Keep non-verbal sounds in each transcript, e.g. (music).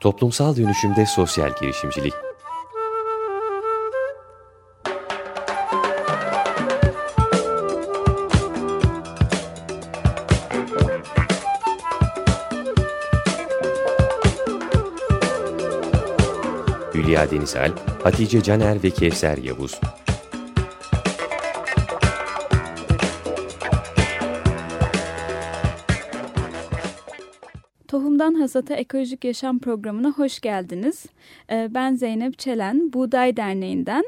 Toplumsal dönüşümde sosyal girişimcilik. Hülya Denizal, Hatice Caner ve Kevser Yavuz. Tohumdan Hasata Ekolojik Yaşam Programı'na hoş geldiniz. Ee, ben Zeynep Çelen, Buğday Derneği'nden.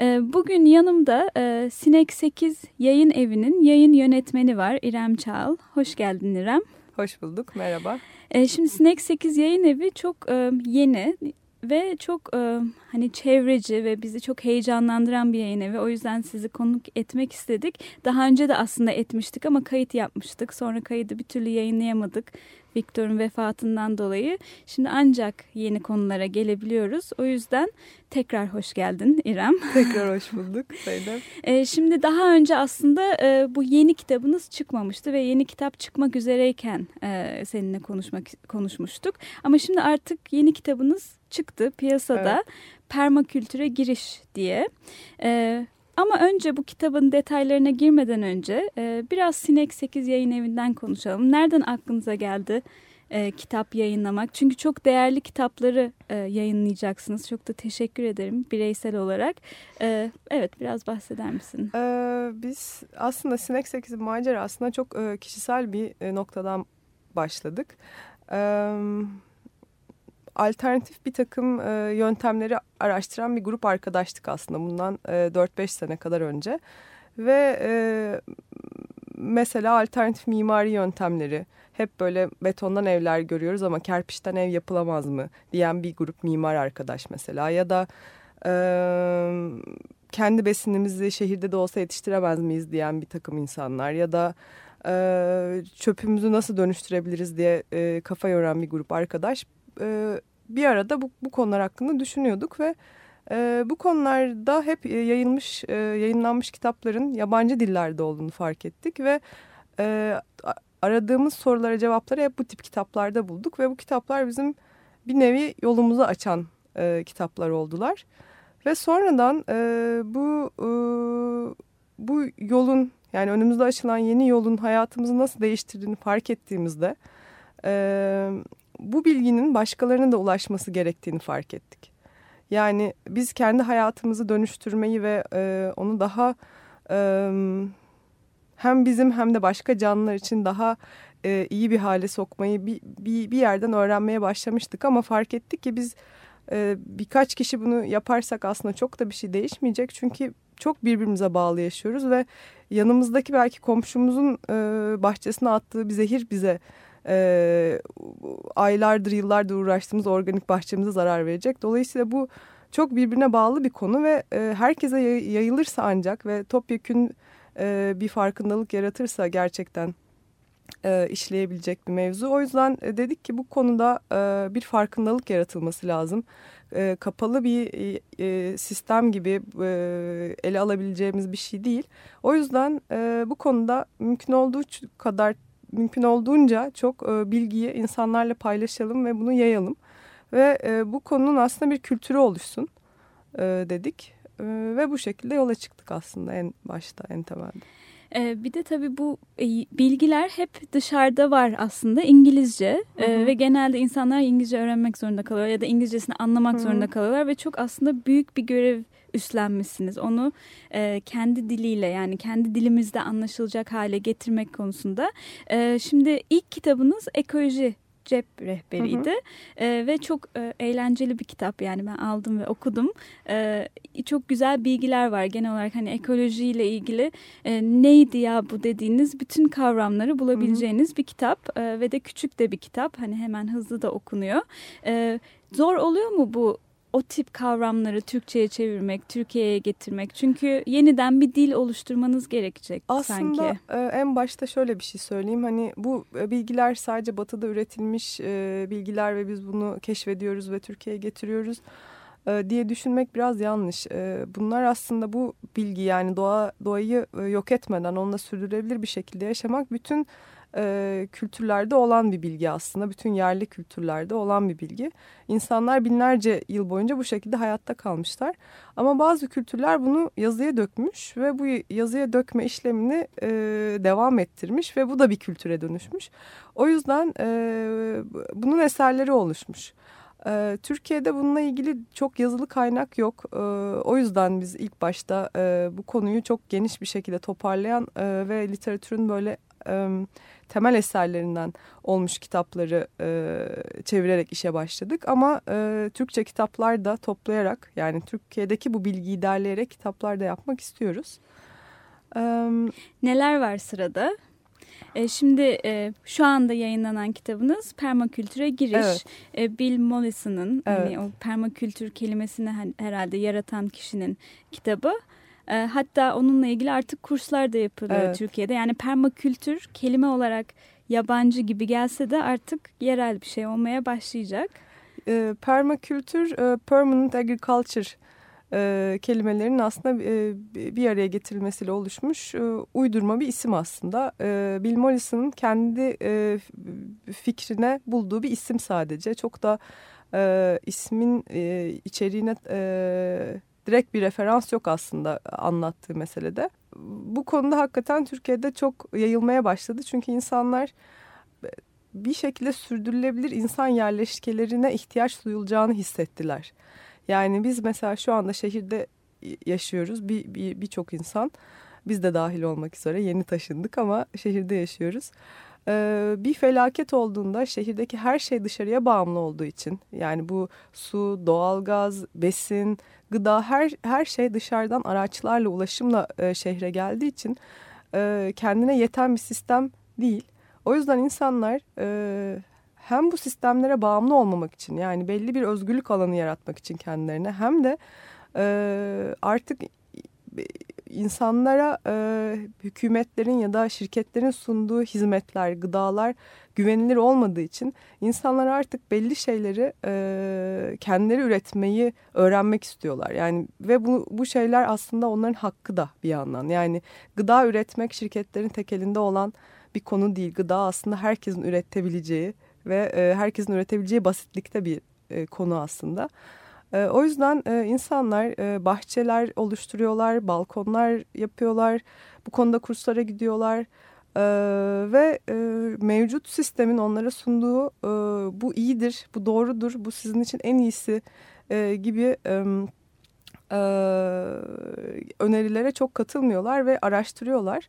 Ee, bugün yanımda e, Sinek 8 Yayın Evi'nin yayın yönetmeni var İrem Çağıl. Hoş geldin İrem. Hoş bulduk, merhaba. Ee, şimdi Sinek 8 Yayın Evi çok e, yeni ve çok e, hani çevreci ve bizi çok heyecanlandıran bir yayın evi. O yüzden sizi konuk etmek istedik. Daha önce de aslında etmiştik ama kayıt yapmıştık. Sonra kaydı bir türlü yayınlayamadık. Viktor'un vefatından dolayı. Şimdi ancak yeni konulara gelebiliyoruz. O yüzden tekrar hoş geldin İrem. (laughs) Tekrar hoş bulduk Zeynep. e, şimdi daha önce aslında e, bu yeni kitabınız çıkmamıştı ve yeni kitap çıkmak üzereyken e, seninle konuşmak konuşmuştuk. Ama şimdi artık yeni kitabınız çıktı piyasada. Evet. Permakültüre giriş diye. E, ama önce bu kitabın detaylarına girmeden önce e, biraz Sinek 8 yayın evinden konuşalım. Nereden aklınıza geldi e, kitap yayınlamak? Çünkü çok değerli kitapları e, yayınlayacaksınız. Çok da teşekkür ederim bireysel olarak. E, evet biraz bahseder misin? Ee, biz aslında Sinek 8 macera aslında çok e, kişisel bir e, noktadan başladık. Evet alternatif bir takım e, yöntemleri araştıran bir grup arkadaştık aslında bundan e, 4-5 sene kadar önce. Ve e, mesela alternatif mimari yöntemleri hep böyle betondan evler görüyoruz ama kerpiçten ev yapılamaz mı diyen bir grup mimar arkadaş mesela. Ya da e, kendi besinimizi şehirde de olsa yetiştiremez miyiz diyen bir takım insanlar. Ya da e, çöpümüzü nasıl dönüştürebiliriz diye e, kafa yoran bir grup arkadaş e, bir arada bu, bu konular hakkında düşünüyorduk ve e, bu konularda hep yayılmış, e, yayınlanmış kitapların yabancı dillerde olduğunu fark ettik ve e, aradığımız sorulara cevapları hep bu tip kitaplarda bulduk ve bu kitaplar bizim bir nevi yolumuzu açan e, kitaplar oldular. Ve sonradan e, bu e, bu yolun yani önümüzde açılan yeni yolun hayatımızı nasıl değiştirdiğini fark ettiğimizde e, bu bilginin başkalarına da ulaşması gerektiğini fark ettik. Yani biz kendi hayatımızı dönüştürmeyi ve e, onu daha e, hem bizim hem de başka canlılar için daha e, iyi bir hale sokmayı bir, bir, bir yerden öğrenmeye başlamıştık. Ama fark ettik ki biz e, birkaç kişi bunu yaparsak aslında çok da bir şey değişmeyecek. Çünkü çok birbirimize bağlı yaşıyoruz ve yanımızdaki belki komşumuzun e, bahçesine attığı bir zehir bize e, aylardır yıllardır uğraştığımız organik bahçemize zarar verecek. Dolayısıyla bu çok birbirine bağlı bir konu ve e, herkese yayılırsa ancak ve topyekün e, bir farkındalık yaratırsa gerçekten e, işleyebilecek bir mevzu. O yüzden e, dedik ki bu konuda e, bir farkındalık yaratılması lazım. E, kapalı bir e, sistem gibi e, ele alabileceğimiz bir şey değil. O yüzden e, bu konuda mümkün olduğu kadar mümkün olduğunca çok e, bilgiyi insanlarla paylaşalım ve bunu yayalım. Ve e, bu konunun aslında bir kültürü oluşsun e, dedik. E, ve bu şekilde yola çıktık aslında en başta, en temelde. E, bir de tabii bu e, bilgiler hep dışarıda var aslında İngilizce hı e, hı. ve genelde insanlar İngilizce öğrenmek zorunda kalıyor ya da İngilizcesini anlamak hı. zorunda kalıyorlar ve çok aslında büyük bir görev üstlenmişsiniz. Onu e, kendi diliyle yani kendi dilimizde anlaşılacak hale getirmek konusunda. E, şimdi ilk kitabınız ekoloji cep rehberiydi hı hı. E, ve çok e, eğlenceli bir kitap yani ben aldım ve okudum. E, çok güzel bilgiler var genel olarak hani ekolojiyle ilgili e, neydi ya bu dediğiniz bütün kavramları bulabileceğiniz hı hı. bir kitap e, ve de küçük de bir kitap hani hemen hızlı da okunuyor. E, zor oluyor mu bu o tip kavramları Türkçe'ye çevirmek, Türkiye'ye getirmek? Çünkü yeniden bir dil oluşturmanız gerekecek Aslında, sanki. Aslında en başta şöyle bir şey söyleyeyim. Hani bu e, bilgiler sadece batıda üretilmiş e, bilgiler ve biz bunu keşfediyoruz ve Türkiye'ye getiriyoruz e, diye düşünmek biraz yanlış. bunlar aslında bu bilgi yani doğa doğayı yok etmeden onunla sürdürülebilir bir şekilde yaşamak bütün e, kültürlerde olan bir bilgi aslında. Bütün yerli kültürlerde olan bir bilgi. İnsanlar binlerce yıl boyunca bu şekilde hayatta kalmışlar. Ama bazı kültürler bunu yazıya dökmüş ve bu yazıya dökme işlemini e, devam ettirmiş ve bu da bir kültüre dönüşmüş. O yüzden e, bunun eserleri oluşmuş. E, Türkiye'de bununla ilgili çok yazılı kaynak yok. E, o yüzden biz ilk başta e, bu konuyu çok geniş bir şekilde toparlayan ve literatürün böyle temel eserlerinden olmuş kitapları e, çevirerek işe başladık. Ama e, Türkçe kitaplar da toplayarak yani Türkiye'deki bu bilgiyi derleyerek kitaplar da yapmak istiyoruz. E, Neler var sırada? E, şimdi e, şu anda yayınlanan kitabınız permakültüre giriş. Evet. E, Bill Mollison'ın hani evet. hani o permakültür kelimesini herhalde yaratan kişinin kitabı. E, hatta onunla ilgili artık kurslar da yapılıyor evet. Türkiye'de. Yani permakültür kelime olarak yabancı gibi gelse de artık yerel bir şey olmaya başlayacak. E, permakültür, e, permanent agriculture e, kelimelerin aslında e, bir araya getirilmesiyle oluşmuş e, uydurma bir isim aslında. E, Bill Mollison'ın kendi e, fikrine bulduğu bir isim sadece. Çok da e, ismin e, içeriğine e, direkt bir referans yok aslında anlattığı meselede. Bu konuda hakikaten Türkiye'de çok yayılmaya başladı. Çünkü insanlar bir şekilde sürdürülebilir insan yerleşkelerine ihtiyaç duyulacağını hissettiler. Yani biz mesela şu anda şehirde yaşıyoruz. Bir birçok bir, insan biz de dahil olmak üzere yeni taşındık ama şehirde yaşıyoruz. Ee, bir felaket olduğunda şehirdeki her şey dışarıya bağımlı olduğu için yani bu su, doğalgaz, besin, gıda her her şey dışarıdan araçlarla ulaşımla e, şehre geldiği için e, kendine yeten bir sistem değil. O yüzden insanlar e, hem bu sistemlere bağımlı olmamak için yani belli bir özgürlük alanı yaratmak için kendilerine hem de e, artık insanlara e, hükümetlerin ya da şirketlerin sunduğu hizmetler, gıdalar güvenilir olmadığı için insanlar artık belli şeyleri e, kendileri üretmeyi öğrenmek istiyorlar. Yani ve bu, bu şeyler aslında onların hakkı da bir yandan. Yani gıda üretmek şirketlerin tek elinde olan bir konu değil. Gıda aslında herkesin üretebileceği ve e, herkesin üretebileceği basitlikte bir e, konu aslında. E, o yüzden e, insanlar e, bahçeler oluşturuyorlar, balkonlar yapıyorlar, bu konuda kurslara gidiyorlar. Ee, ve e, mevcut sistemin onlara sunduğu e, bu iyidir, bu doğrudur, bu sizin için en iyisi e, gibi e, e, önerilere çok katılmıyorlar ve araştırıyorlar.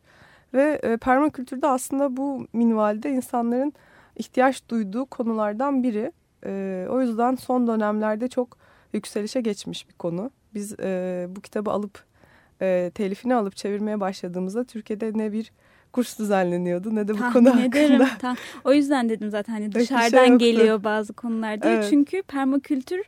Ve e, permakültürde aslında bu minvalde insanların ihtiyaç duyduğu konulardan biri. E, o yüzden son dönemlerde çok yükselişe geçmiş bir konu. Biz e, bu kitabı alıp e, telifini alıp çevirmeye başladığımızda Türkiye'de ne bir kurs düzenleniyordu ne de bu Tahmin konu ederim. hakkında. Tam. O yüzden dedim zaten hani dışarıdan şey geliyor bazı konular diye. Evet. Çünkü permakültür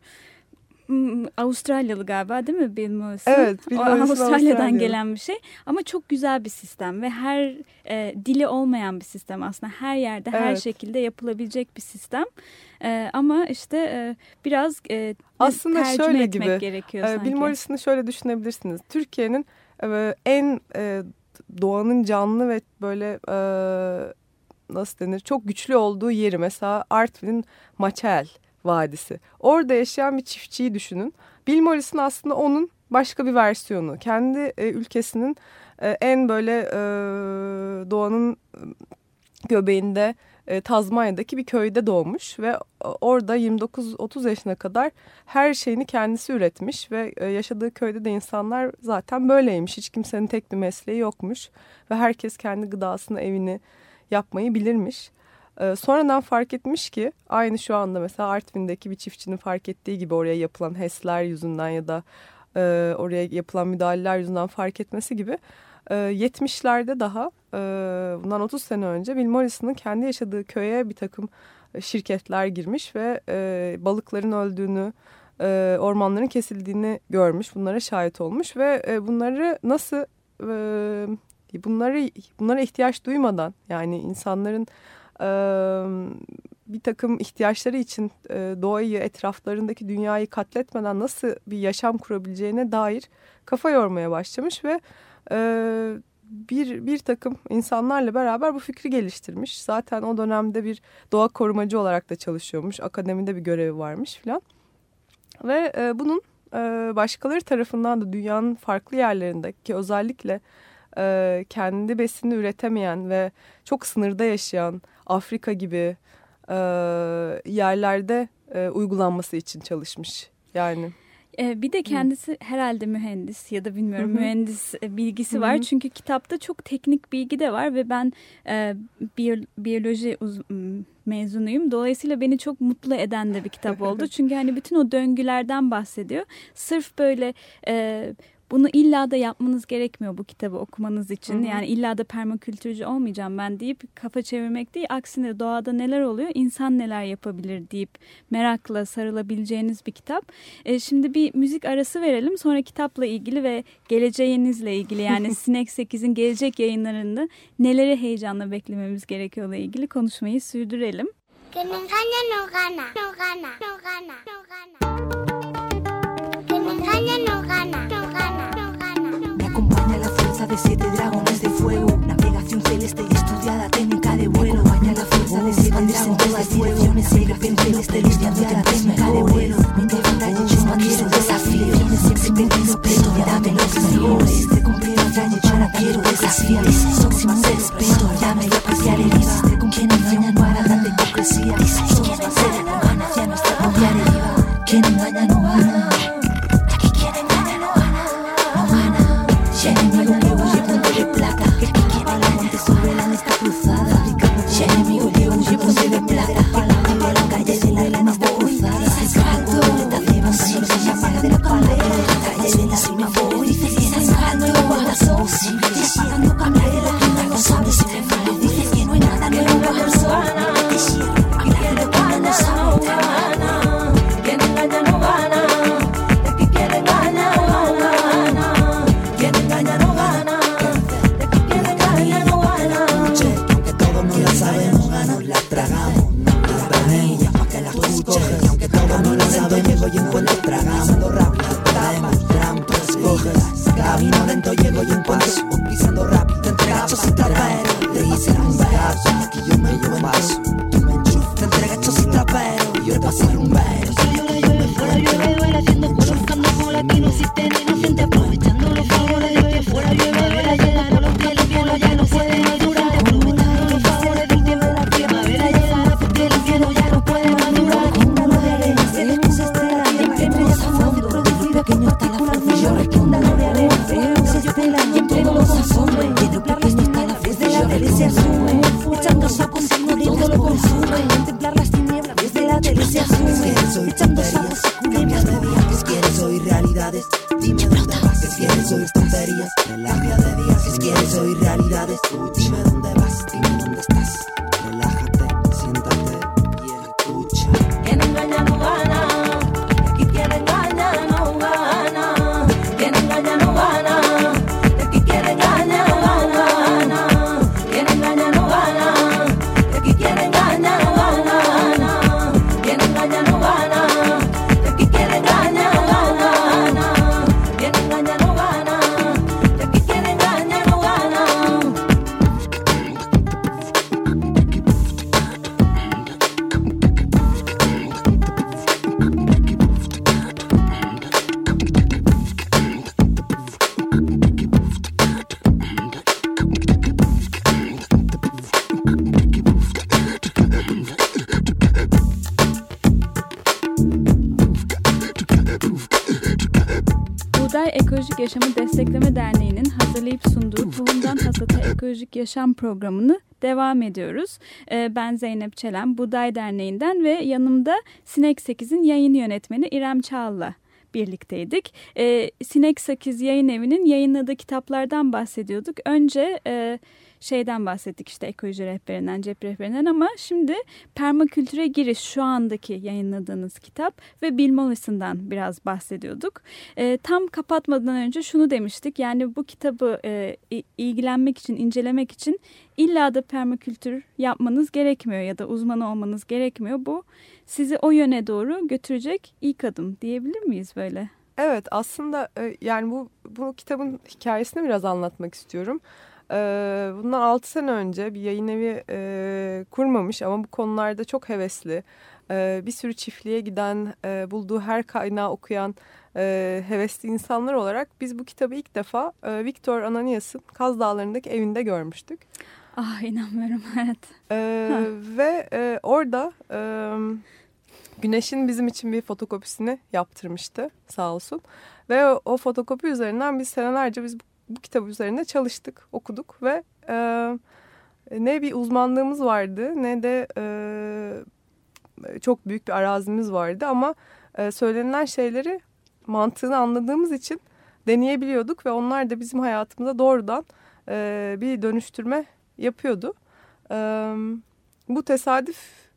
Avustralyalı galiba değil mi Bill Morrison? Evet. Bill Morrison Avustralya'dan Avustralyalı. gelen bir şey ama çok güzel bir sistem ve her e, dili olmayan bir sistem aslında her yerde evet. her şekilde yapılabilecek bir sistem e, ama işte e, biraz e, aslında şöyle etmek gibi, gerekiyor e, sanki. Bill Morrison'ı şöyle düşünebilirsiniz Türkiye'nin e, en e, doğanın canlı ve böyle e, nasıl denir çok güçlü olduğu yeri mesela Artvin'in Maçel Vadisi. Orada yaşayan bir çiftçiyi düşünün. Bill Morrison aslında onun başka bir versiyonu. Kendi e, ülkesinin e, en böyle e, doğanın göbeğinde e, Tazmanya'daki bir köyde doğmuş ve orada 29-30 yaşına kadar her şeyini kendisi üretmiş ve e, yaşadığı köyde de insanlar zaten böyleymiş. Hiç kimsenin tek bir mesleği yokmuş ve herkes kendi gıdasını, evini yapmayı bilirmiş. Ee, sonradan fark etmiş ki aynı şu anda mesela Artvin'deki bir çiftçinin fark ettiği gibi oraya yapılan HES'ler yüzünden ya da e, oraya yapılan müdahaleler yüzünden fark etmesi gibi e, 70'lerde daha e, bundan 30 sene önce Bill Morrison'ın kendi yaşadığı köye bir takım şirketler girmiş ve e, balıkların öldüğünü e, ormanların kesildiğini görmüş bunlara şahit olmuş ve e, bunları nasıl e, bunları bunlara ihtiyaç duymadan yani insanların bir takım ihtiyaçları için doğayı, etraflarındaki dünyayı katletmeden nasıl bir yaşam kurabileceğine dair kafa yormaya başlamış ve bir, bir takım insanlarla beraber bu fikri geliştirmiş. Zaten o dönemde bir doğa korumacı olarak da çalışıyormuş. Akademide bir görevi varmış filan. Ve e, bunun e, başkaları tarafından da dünyanın farklı yerlerinde ki özellikle e, kendi besini üretemeyen ve çok sınırda yaşayan Afrika gibi e, yerlerde e, uygulanması için çalışmış. Yani bir de kendisi herhalde mühendis ya da bilmiyorum Hı -hı. mühendis bilgisi Hı -hı. var. Çünkü kitapta çok teknik bilgi de var ve ben e, biyoloji mezunuyum. Dolayısıyla beni çok mutlu eden de bir kitap oldu. (laughs) Çünkü hani bütün o döngülerden bahsediyor. Sırf böyle e, bunu illa da yapmanız gerekmiyor bu kitabı okumanız için. Hı hı. Yani illa da permakültürcü olmayacağım ben deyip kafa çevirmek değil. Aksine doğada neler oluyor, insan neler yapabilir deyip merakla sarılabileceğiniz bir kitap. E, şimdi bir müzik arası verelim. Sonra kitapla ilgili ve geleceğinizle ilgili yani (laughs) Sinek 8'in gelecek yayınlarında neleri heyecanla beklememiz gerekiyorla ilgili konuşmayı sürdürelim. Que me engaña no gana, no gana, no gana, no fuerza de siete dragones de fuego. Navegación celeste y estudiada técnica de vuelo. Baña la fuerza de siete dragones de fuego. Navegación celeste y estudiada técnica de vuelo. Mi batalla yo no quiero desafíos. Siempre perdido peso, dame los desafíos. Te cumplir la yo no quiero desafíos. Somos más respeto, dame la parcialidad. Con quien vengo y encuentro tragando rap, tapas, trampas, fojas, camino lento llego y encuentro soy tonterías, labia de días, si quieres soy realidades, dime dónde Yaşamı Destekleme Derneği'nin hazırlayıp sunduğu Tohumdan Hasata Ekolojik Yaşam programını devam ediyoruz. Ee, ben Zeynep Çelen, Buday Derneği'nden ve yanımda Sinek 8'in yayın yönetmeni İrem Çağla birlikteydik. Ee, Sinek 8 yayın evinin yayınladığı kitaplardan bahsediyorduk. Önce... Şeyden bahsettik işte ekoloji rehberinden, cep rehberinden ama şimdi permakültüre giriş şu andaki yayınladığınız kitap ve Bill Mollison'dan biraz bahsediyorduk. E, tam kapatmadan önce şunu demiştik yani bu kitabı e, ilgilenmek için, incelemek için illa da permakültür yapmanız gerekmiyor ya da uzmanı olmanız gerekmiyor. Bu sizi o yöne doğru götürecek ilk adım diyebilir miyiz böyle? Evet aslında e, yani bu bu kitabın hikayesini biraz anlatmak istiyorum. E, bundan 6 sene önce bir yayın evi e, kurmamış ama bu konularda çok hevesli. E, bir sürü çiftliğe giden, e, bulduğu her kaynağı okuyan e, hevesli insanlar olarak biz bu kitabı ilk defa e, Viktor Ananias'ın Kaz Dağları'ndaki evinde görmüştük. Ah inanmıyorum (laughs) evet. E, ve e, orada e, Güneş'in bizim için bir fotokopisini yaptırmıştı sağ olsun. Ve o, o fotokopi üzerinden biz senelerce biz bu, bu kitabı üzerinde çalıştık, okuduk ve e, ne bir uzmanlığımız vardı ne de e, çok büyük bir arazimiz vardı ama e, söylenilen şeyleri mantığını anladığımız için deneyebiliyorduk ve onlar da bizim hayatımıza doğrudan e, bir dönüştürme yapıyordu. E, bu tesadüf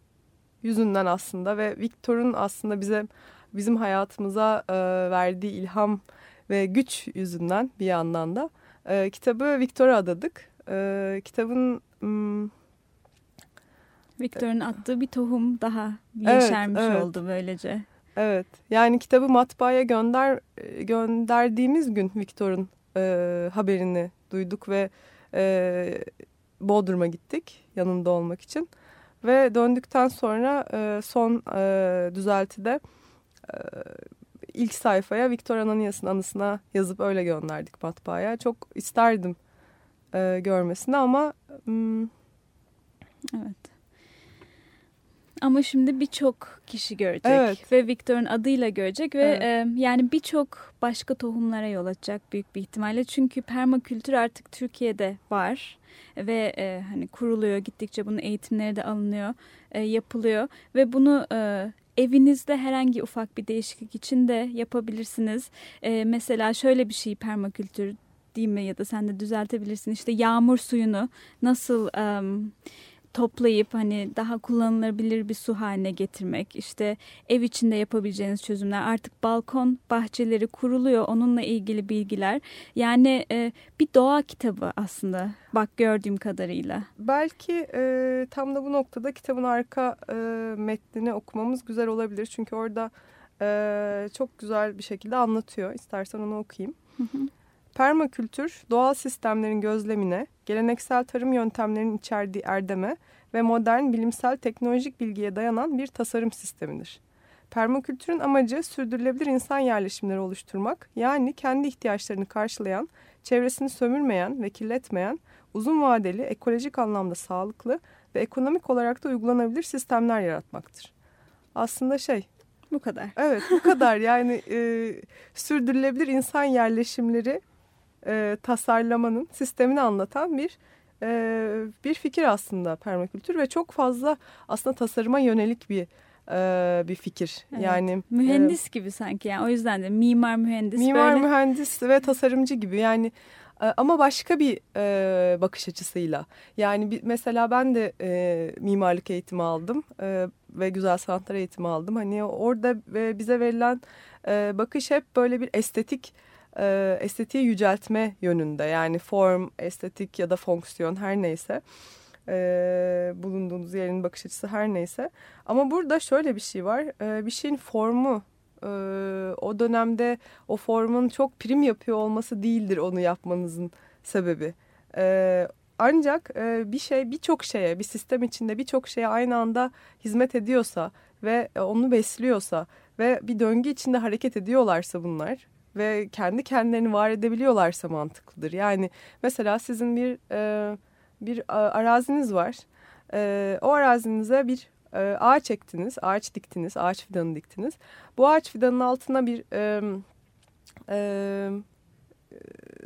yüzünden aslında ve Victor'un aslında bize bizim hayatımıza e, verdiği ilham ve güç yüzünden bir yandan da e, kitabı Victor'a adadık. E, kitabın hmm, Victor'un attığı bir tohum daha yeşermiş evet, evet. oldu böylece. Evet yani kitabı matbaaya gönder gönderdiğimiz gün Victor'un e, haberini duyduk ve e, Bodrum'a gittik yanında olmak için. Ve döndükten sonra e, son e, düzeltide e, ilk sayfaya Victor Ananias'ın anısına yazıp öyle gönderdik matbaaya. Çok isterdim e, görmesini ama... Hmm, evet. Ama şimdi birçok kişi görecek evet. ve Victor'un adıyla görecek ve evet. e, yani birçok başka tohumlara yol açacak büyük bir ihtimalle. Çünkü permakültür artık Türkiye'de var ve e, hani kuruluyor gittikçe bunun eğitimleri de alınıyor, e, yapılıyor ve bunu e, evinizde herhangi ufak bir değişiklik için de yapabilirsiniz. E, mesela şöyle bir şey permakültür değil mi ya da sen de düzeltebilirsin işte yağmur suyunu nasıl... Um, toplayıp hani daha kullanılabilir bir su haline getirmek, işte ev içinde yapabileceğiniz çözümler, artık balkon bahçeleri kuruluyor, onunla ilgili bilgiler. Yani e, bir doğa kitabı aslında bak gördüğüm kadarıyla. Belki e, tam da bu noktada kitabın arka e, metnini okumamız güzel olabilir. Çünkü orada e, çok güzel bir şekilde anlatıyor. İstersen onu okuyayım. Hı hı. Permakültür, doğal sistemlerin gözlemine, geleneksel tarım yöntemlerinin içerdiği erdeme ve modern bilimsel teknolojik bilgiye dayanan bir tasarım sistemidir. Permakültürün amacı sürdürülebilir insan yerleşimleri oluşturmak, yani kendi ihtiyaçlarını karşılayan, çevresini sömürmeyen ve kirletmeyen, uzun vadeli, ekolojik anlamda sağlıklı ve ekonomik olarak da uygulanabilir sistemler yaratmaktır. Aslında şey... Bu kadar. Evet bu kadar yani e, sürdürülebilir insan yerleşimleri e, tasarlamanın sistemini anlatan bir e, bir fikir aslında permakültür ve çok fazla aslında tasarıma yönelik bir e, bir fikir. Evet. Yani mühendis e, gibi sanki yani o yüzden de mimar mühendis mimar böyle. mühendis ve tasarımcı gibi yani e, ama başka bir e, bakış açısıyla. Yani bir, mesela ben de e, mimarlık eğitimi aldım e, ve güzel sanatlar eğitimi aldım. Hani orada e, bize verilen e, bakış hep böyle bir estetik e, estetiği yüceltme yönünde. Yani form, estetik ya da fonksiyon her neyse. E, bulunduğunuz yerin bakış açısı her neyse. Ama burada şöyle bir şey var. E, bir şeyin formu e, o dönemde o formun çok prim yapıyor olması değildir onu yapmanızın sebebi. E, ancak e, bir şey birçok şeye bir sistem içinde birçok şeye aynı anda hizmet ediyorsa ve onu besliyorsa ve bir döngü içinde hareket ediyorlarsa bunlar ve kendi kendilerini var edebiliyorlarsa mantıklıdır. Yani mesela sizin bir e, bir araziniz var. E, o arazinize bir e, ağaç ektiniz, ağaç diktiniz, ağaç fidanı diktiniz. Bu ağaç fidanın altına bir e, e,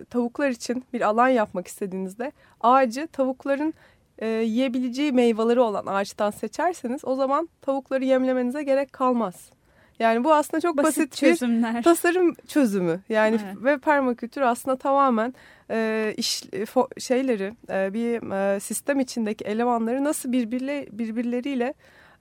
tavuklar için bir alan yapmak istediğinizde ağacı tavukların e, yiyebileceği meyveleri olan ağaçtan seçerseniz o zaman tavukları yemlemenize gerek kalmaz. Yani bu aslında çok basit, basit çözümler. bir tasarım çözümü. Yani evet. ve permakültür aslında tamamen e, iş fo, şeyleri e, bir e, sistem içindeki elemanları nasıl birbirle birbirleriyle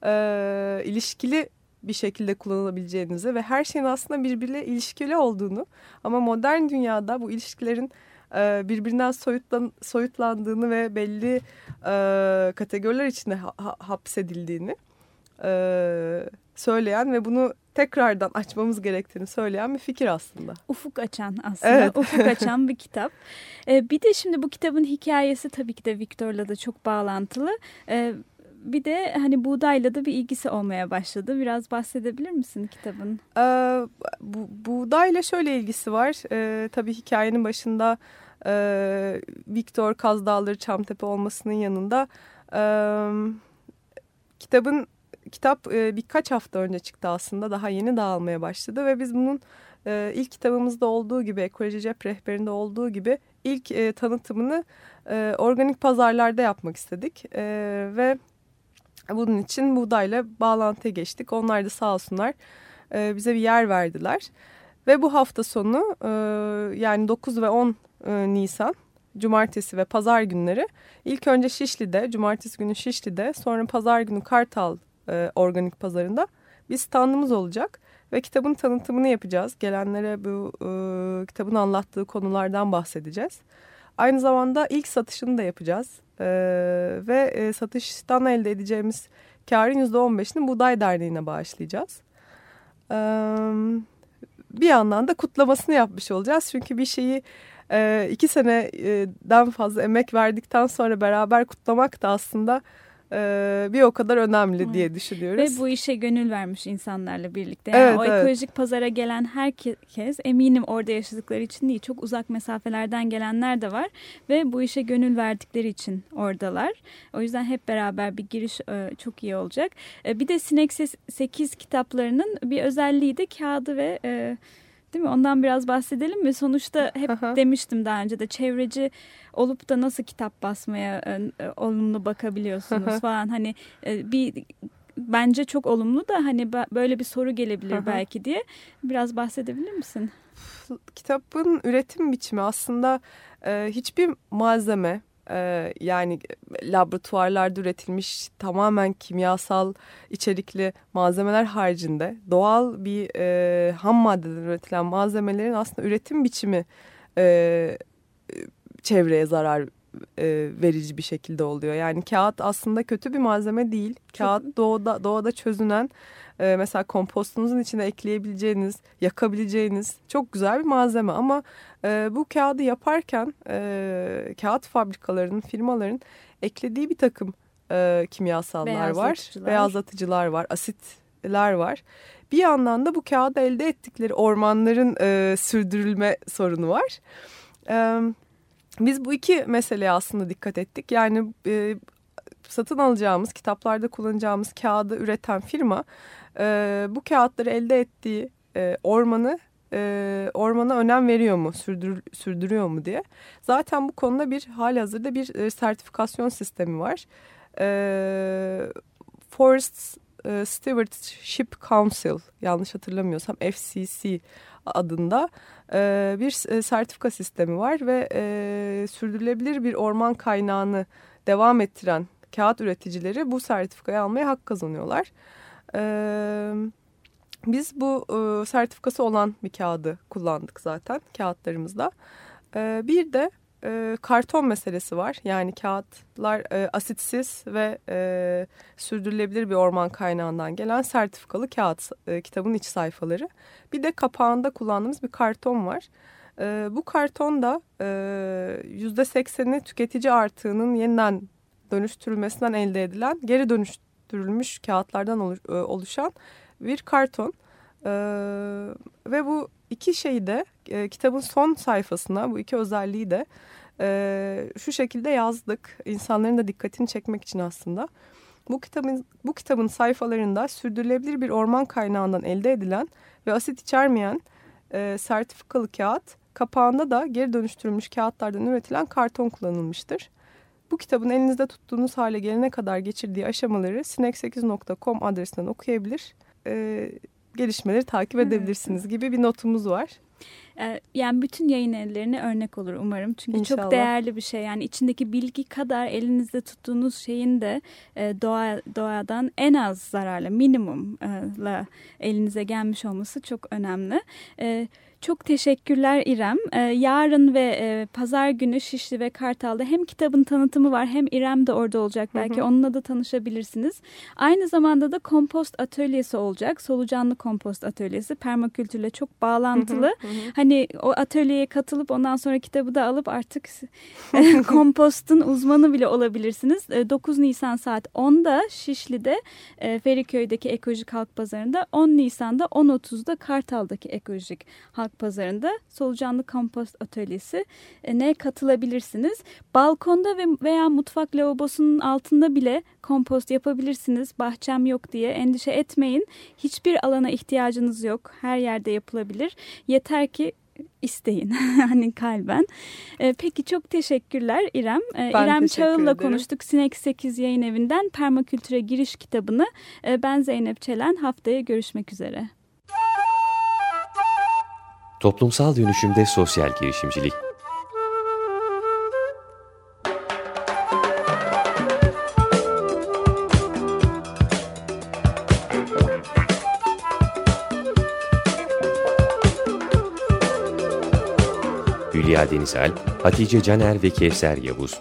e, ilişkili bir şekilde kullanılabileceğinizi ve her şeyin aslında birbiriyle ilişkili olduğunu ama modern dünyada bu ilişkilerin e, birbirinden soyutlan, soyutlandığını ve belli e, kategoriler içinde ha, hapsedildiğini e, söyleyen ve bunu tekrardan açmamız gerektiğini söyleyen bir fikir aslında. Ufuk açan aslında. Evet. Ufuk (laughs) açan bir kitap. Ee, bir de şimdi bu kitabın hikayesi tabii ki de Victor'la da çok bağlantılı. Ee, bir de hani buğdayla da bir ilgisi olmaya başladı. Biraz bahsedebilir misin kitabın? Ee, bu, buğdayla şöyle ilgisi var. Ee, tabii hikayenin başında e, Victor Kaz Dağları Çamtepe olmasının yanında e, kitabın kitap e, birkaç hafta önce çıktı aslında. Daha yeni dağılmaya başladı ve biz bunun e, ilk kitabımızda olduğu gibi Ekoloji Cep Rehberi'nde olduğu gibi ilk e, tanıtımını e, organik pazarlarda yapmak istedik. E, ve bunun için buğdayla bağlantıya geçtik. Onlar da sağ olsunlar e, bize bir yer verdiler. Ve bu hafta sonu e, yani 9 ve 10 e, Nisan cumartesi ve pazar günleri ilk önce Şişli'de, cumartesi günü Şişli'de sonra pazar günü Kartal e, organik pazarında bir standımız olacak. Ve kitabın tanıtımını yapacağız. Gelenlere bu e, kitabın anlattığı konulardan bahsedeceğiz. Aynı zamanda ilk satışını da yapacağız. E, ve e, satıştan elde edeceğimiz karın %15'ini Buğday Derneği'ne bağışlayacağız. E, bir yandan da kutlamasını yapmış olacağız. Çünkü bir şeyi e, iki seneden fazla emek verdikten sonra beraber kutlamak da aslında bir o kadar önemli evet. diye düşünüyoruz. Ve bu işe gönül vermiş insanlarla birlikte. Yani evet, o evet. ekolojik pazara gelen herkes eminim orada yaşadıkları için değil çok uzak mesafelerden gelenler de var. Ve bu işe gönül verdikleri için oradalar. O yüzden hep beraber bir giriş e, çok iyi olacak. E, bir de Sinek 8 kitaplarının bir özelliği de kağıdı ve... Değil mi? Ondan biraz bahsedelim mi? Sonuçta hep demiştim daha önce de çevreci olup da nasıl kitap basmaya e, e olumlu bakabiliyorsunuz falan. Hani e, bir bence çok olumlu da hani böyle bir soru gelebilir belki diye. Biraz bahsedebilir misin? Kitabın üretim biçimi aslında e, hiçbir malzeme e, yani laboratuvarlarda üretilmiş tamamen kimyasal içerikli malzemeler haricinde doğal bir e, ham maddeden üretilen malzemelerin aslında üretim biçimi e, çevreye zarar e, verici bir şekilde oluyor. Yani kağıt aslında kötü bir malzeme değil. Kağıt doğada, doğada çözünen e, mesela kompostunuzun içine ekleyebileceğiniz, yakabileceğiniz çok güzel bir malzeme. Ama e, bu kağıdı yaparken e, kağıt fabrikalarının, firmaların eklediği bir takım e, kimyasallar var. Beyazlatıcılar var, asitler var. Bir yandan da bu kağıdı elde ettikleri ormanların e, sürdürülme sorunu var. Evet biz bu iki meseleye aslında dikkat ettik. Yani e, satın alacağımız, kitaplarda kullanacağımız kağıdı üreten firma e, bu kağıtları elde ettiği e, ormanı e, ormana önem veriyor mu, sürdür, sürdürüyor mu diye. Zaten bu konuda bir hali hazırda bir e, sertifikasyon sistemi var. E, Forest e, Stewardship Council yanlış hatırlamıyorsam FCC adında e, bir e, sertifika sistemi var ve e, sürdürülebilir bir orman kaynağını devam ettiren kağıt üreticileri bu sertifikayı almaya hak kazanıyorlar. E, biz bu e, sertifikası olan bir kağıdı kullandık zaten kağıtlarımızda. E, bir de e, karton meselesi var. Yani kağıtlar e, asitsiz ve e, sürdürülebilir bir orman kaynağından gelen sertifikalı kağıt e, kitabın iç sayfaları. Bir de kapağında kullandığımız bir karton var. E, bu karton da e, yüzde sekseni tüketici artığının yeniden dönüştürülmesinden elde edilen geri dönüştürülmüş kağıtlardan e, oluşan bir karton. Ee, ve bu iki şeyi de e, kitabın son sayfasına bu iki özelliği de e, şu şekilde yazdık. İnsanların da dikkatini çekmek için aslında. Bu kitabın, bu kitabın sayfalarında sürdürülebilir bir orman kaynağından elde edilen ve asit içermeyen e, sertifikalı kağıt, kapağında da geri dönüştürülmüş kağıtlardan üretilen karton kullanılmıştır. Bu kitabın elinizde tuttuğunuz hale gelene kadar geçirdiği aşamaları sinek8.com adresinden okuyabilir. E, gelişmeleri takip edebilirsiniz gibi bir notumuz var. Ee, yani bütün yayın evlerine örnek olur umarım. Çünkü İnşallah. çok değerli bir şey. Yani içindeki bilgi kadar elinizde tuttuğunuz şeyin de e, doğa doğadan en az zararla minimumla elinize gelmiş olması çok önemli. Çok teşekkürler İrem. Ee, yarın ve e, pazar günü Şişli ve Kartal'da hem kitabın tanıtımı var hem İrem de orada olacak. Belki hı hı. onunla da tanışabilirsiniz. Aynı zamanda da kompost atölyesi olacak. Solucanlı kompost atölyesi. Permakültürle çok bağlantılı. Hı hı hı. Hani o atölyeye katılıp ondan sonra kitabı da alıp artık (laughs) (laughs) kompostun uzmanı bile olabilirsiniz. 9 e, Nisan saat 10'da Şişli'de e, Feriköy'deki Ekolojik Halk Pazarı'nda 10 Nisan'da 10.30'da Kartal'daki Ekolojik Halk Pazarı'nda solucanlı kompost atölyesi e, ne katılabilirsiniz. Balkonda ve veya mutfak lavabosunun altında bile kompost yapabilirsiniz. Bahçem yok diye endişe etmeyin. Hiçbir alana ihtiyacınız yok. Her yerde yapılabilir. Yeter ki isteyin (laughs) hani kalben. E, peki çok teşekkürler İrem. E, İrem Çağıl'la konuştuk Sinek 8 yayın evinden permakültüre giriş kitabını. E, ben Zeynep Çelen haftaya görüşmek üzere. Toplumsal dönüşümde sosyal girişimcilik. Hülya Denizal, Hatice Caner ve Kevser Yavuz.